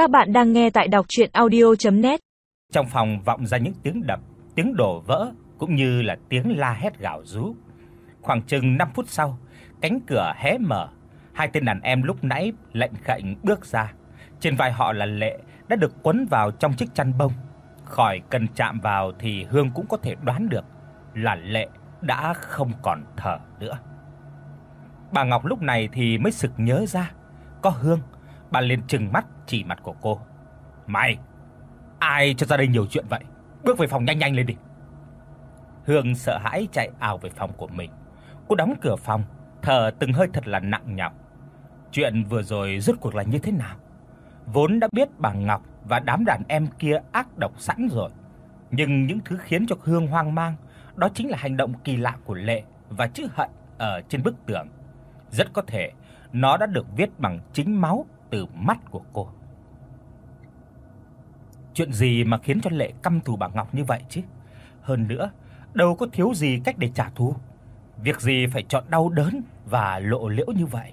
Các bạn đang nghe tại đọc audio net Trong phòng vọng ra những tiếng đập, tiếng đổ vỡ cũng như là tiếng la hét gào rú. Khoảng chừng 5 phút sau, cánh cửa hé mở, hai tên đàn em lúc nãy lệnh khệnh bước ra. Trên vai họ là Lệ đã được quấn vào trong chiếc chăn bông. Khỏi cần chạm vào thì Hương cũng có thể đoán được là Lệ đã không còn thở nữa. Bà Ngọc lúc này thì mới sực nhớ ra, có Hương, bà liền trừng mắt chỉ mặt của cô. "Mày, ai cho ra đây nhiều chuyện vậy? Bước về phòng nhanh nhanh lên đi." Hương sợ hãi chạy ào về phòng của mình. Cô đóng cửa phòng, thở từng hơi thật là nặng nhọc. Chuyện vừa rồi rốt cuộc là như thế nào? Vốn đã biết bà Ngọc và đám đàn em kia ác độc sẵn rồi, nhưng những thứ khiến cho Hương hoang mang, đó chính là hành động kỳ lạ của Lệ và chữ hận ở trên bức tường. Rất có thể nó đã được viết bằng chính máu từ mắt của cô. Chuyện gì mà khiến cho Lệ căm thù bà Ngọc như vậy chứ? Hơn nữa, đâu có thiếu gì cách để trả thù. Việc gì phải chọn đau đớn và lộ liễu như vậy?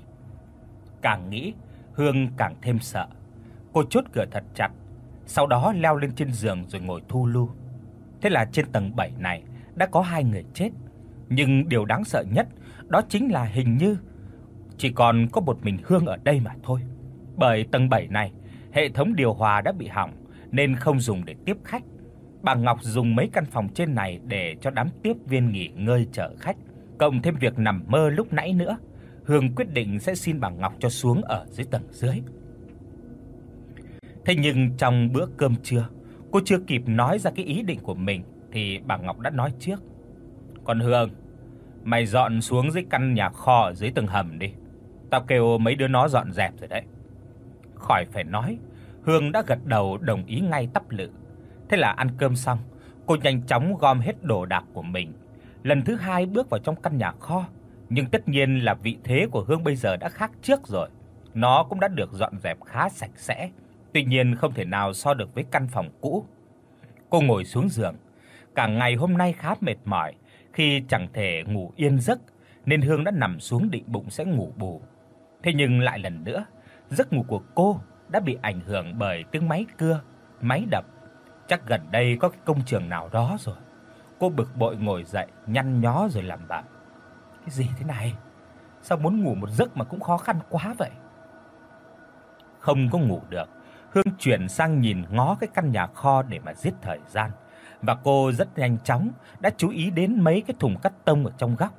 Càng nghĩ, Hương càng thêm sợ. Cô chốt cửa thật chặt, sau đó leo lên trên giường rồi ngồi thu lu. Thế là trên tầng 7 này đã có hai người chết, nhưng điều đáng sợ nhất đó chính là hình như chỉ còn có một mình Hương ở đây mà thôi. Bởi tầng 7 này, hệ thống điều hòa đã bị hỏng nên không dùng để tiếp khách. Bà Ngọc dùng mấy căn phòng trên này để cho đám tiếp viên nghỉ ngơi chờ khách, cộng thêm việc nằm mơ lúc nãy nữa, Hương quyết định sẽ xin bà Ngọc cho xuống ở dưới tầng dưới. Thế nhưng trong bữa cơm trưa, cô chưa kịp nói ra cái ý định của mình thì bà Ngọc đã nói trước. "Con Hương, mày dọn xuống dưới căn nhà kho ở dưới tầng hầm đi. Tao kêu mấy đứa nó dọn dẹp rồi đấy." Khỏi phải nói, Hương đã gật đầu đồng ý ngay tắp lự. Thế là ăn cơm xong, cô nhanh chóng gom hết đồ đạc của mình. Lần thứ hai bước vào trong căn nhà kho, nhưng tất nhiên là vị thế của Hương bây giờ đã khác trước rồi. Nó cũng đã được dọn dẹp khá sạch sẽ, tuy nhiên không thể nào so được với căn phòng cũ. Cô ngồi xuống giường, cả ngày hôm nay khá mệt mỏi, khi chẳng thể ngủ yên giấc nên Hương đã nằm xuống định bụng sẽ ngủ bù. Thế nhưng lại lần nữa, giấc ngủ của cô đã bị ảnh hưởng bởi tiếng máy cưa, máy đập. Chắc gần đây có cái công trường nào đó rồi. Cô bực bội ngồi dậy, nhăn nhó rồi làm bạn Cái gì thế này? Sao muốn ngủ một giấc mà cũng khó khăn quá vậy? Không có ngủ được, Hương chuyển sang nhìn ngó cái căn nhà kho để mà giết thời gian. Và cô rất nhanh chóng đã chú ý đến mấy cái thùng cắt tông ở trong góc.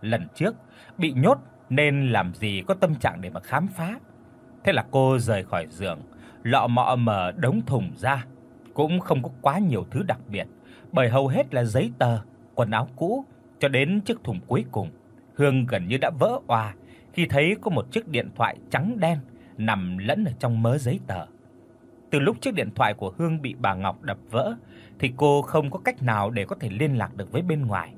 Lần trước bị nhốt nên làm gì có tâm trạng để mà khám phá. Thế là cô rời khỏi giường, lọ mọ mở đống thùng ra, cũng không có quá nhiều thứ đặc biệt, bởi hầu hết là giấy tờ, quần áo cũ cho đến chiếc thùng cuối cùng. Hương gần như đã vỡ òa khi thấy có một chiếc điện thoại trắng đen nằm lẫn ở trong mớ giấy tờ. Từ lúc chiếc điện thoại của Hương bị bà Ngọc đập vỡ thì cô không có cách nào để có thể liên lạc được với bên ngoài.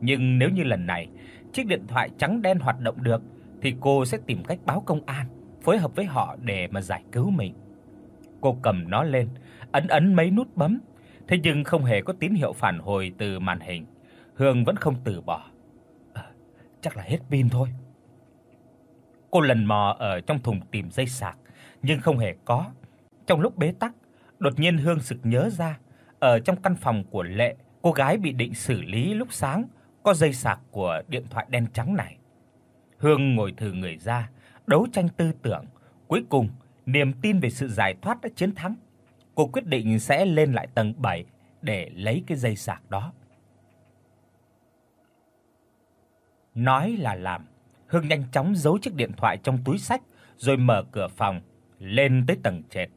Nhưng nếu như lần này chiếc điện thoại trắng đen hoạt động được thì cô sẽ tìm cách báo công an, phối hợp với họ để mà giải cứu mình. Cô cầm nó lên, ấn ấn mấy nút bấm, thế nhưng không hề có tín hiệu phản hồi từ màn hình. Hương vẫn không từ bỏ. À, chắc là hết pin thôi. Cô lần mò ở trong thùng tìm dây sạc, nhưng không hề có. Trong lúc bế tắc, đột nhiên Hương sực nhớ ra, ở trong căn phòng của Lệ, cô gái bị định xử lý lúc sáng có dây sạc của điện thoại đen trắng này. Hương ngồi thử người ra, đấu tranh tư tưởng, cuối cùng niềm tin về sự giải thoát đã chiến thắng. Cô quyết định sẽ lên lại tầng 7 để lấy cái dây sạc đó. Nói là làm, Hương nhanh chóng giấu chiếc điện thoại trong túi xách rồi mở cửa phòng lên tới tầng trệt.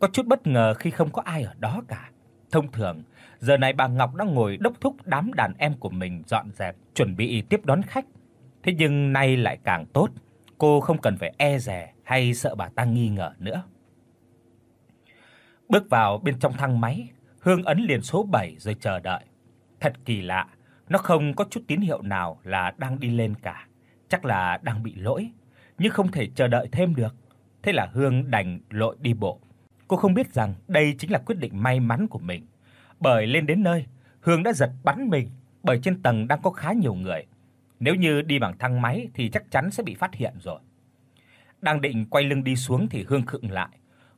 Có chút bất ngờ khi không có ai ở đó cả. Thông thường, giờ này bà Ngọc đang ngồi đốc thúc đám đàn em của mình dọn dẹp, chuẩn bị tiếp đón khách. Thế nhưng nay lại càng tốt, cô không cần phải e dè hay sợ bà ta nghi ngờ nữa. Bước vào bên trong thang máy, Hương ấn liền số 7 rồi chờ đợi. Thật kỳ lạ, nó không có chút tín hiệu nào là đang đi lên cả, chắc là đang bị lỗi, nhưng không thể chờ đợi thêm được. Thế là Hương đành lội đi bộ. Cô không biết rằng đây chính là quyết định may mắn của mình. Bởi lên đến nơi, Hương đã giật bắn mình bởi trên tầng đang có khá nhiều người. Nếu như đi bằng thang máy thì chắc chắn sẽ bị phát hiện rồi. Đang định quay lưng đi xuống thì Hương khựng lại.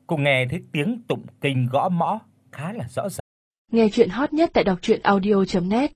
cô nghe thấy tiếng tụng kinh gõ mõ khá là rõ ràng. Nghe truyện hot nhất tại doctruyenaudio.net